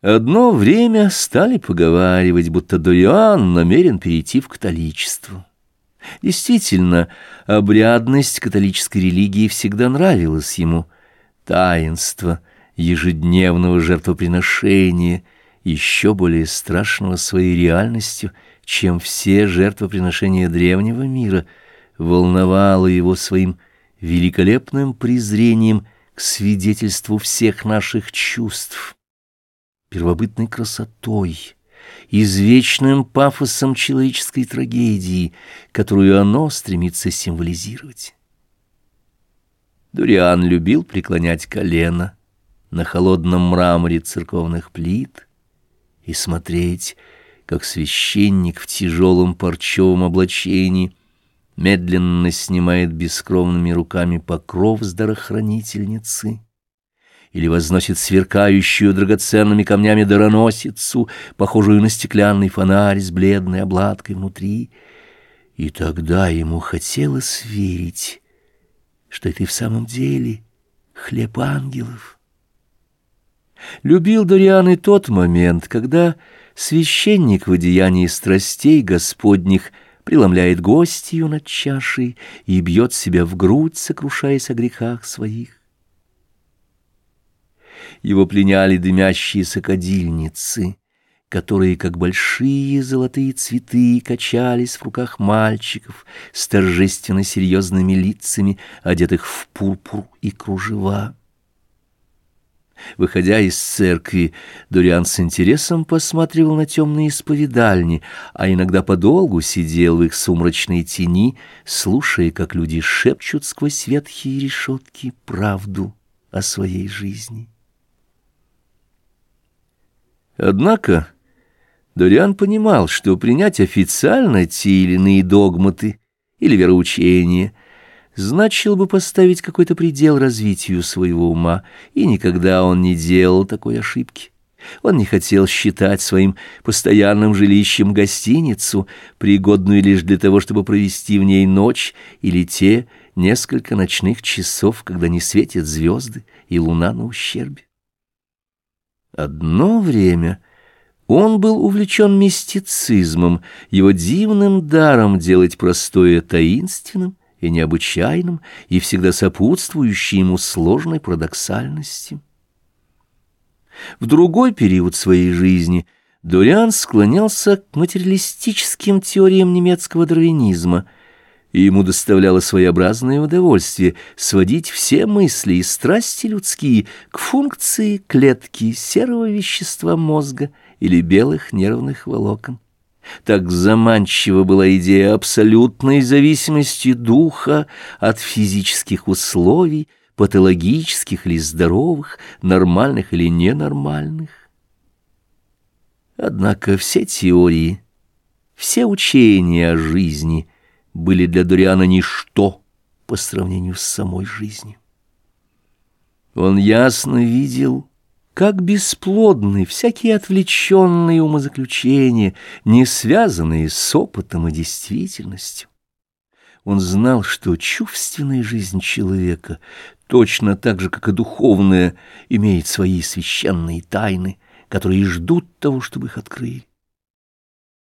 Одно время стали поговаривать, будто Дориан намерен перейти в католичество. Действительно, обрядность католической религии всегда нравилась ему. Таинство ежедневного жертвоприношения, еще более страшного своей реальностью, чем все жертвоприношения древнего мира, волновало его своим великолепным презрением к свидетельству всех наших чувств первобытной красотой, извечным пафосом человеческой трагедии, которую оно стремится символизировать. Дуриан любил преклонять колено на холодном мраморе церковных плит и смотреть, как священник в тяжелом парчевом облачении медленно снимает бескровными руками покров с дарохранительницы или возносит сверкающую драгоценными камнями дароносицу, похожую на стеклянный фонарь с бледной обладкой внутри. И тогда ему хотелось верить, что это и в самом деле хлеб ангелов. Любил Дориан и тот момент, когда священник в одеянии страстей Господних преломляет гостью над чашей и бьет себя в грудь, сокрушаясь о грехах своих его пленяли дымящиеся кадильницы, которые, как большие золотые цветы, качались в руках мальчиков с торжественно серьезными лицами, одетых в пурпур и кружева. Выходя из церкви, Дориан с интересом посматривал на темные исповедальни, а иногда подолгу сидел в их сумрачной тени, слушая, как люди шепчут сквозь ветхие решетки правду о своей жизни. Однако Дориан понимал, что принять официально те или иные догматы или вероучения значило бы поставить какой-то предел развитию своего ума, и никогда он не делал такой ошибки. Он не хотел считать своим постоянным жилищем гостиницу, пригодную лишь для того, чтобы провести в ней ночь или те несколько ночных часов, когда не светят звезды и луна на ущербе. Одно время он был увлечен мистицизмом, его дивным даром делать простое таинственным и необычайным, и всегда сопутствующей ему сложной парадоксальности. В другой период своей жизни Дориан склонялся к материалистическим теориям немецкого дарвинизма – и ему доставляло своеобразное удовольствие сводить все мысли и страсти людские к функции клетки серого вещества мозга или белых нервных волокон. Так заманчива была идея абсолютной зависимости духа от физических условий, патологических или здоровых, нормальных или ненормальных. Однако все теории, все учения о жизни — были для Дориана ничто по сравнению с самой жизнью. Он ясно видел, как бесплодны всякие отвлеченные умозаключения, не связанные с опытом и действительностью. Он знал, что чувственная жизнь человека, точно так же, как и духовная, имеет свои священные тайны, которые ждут того, чтобы их открыли.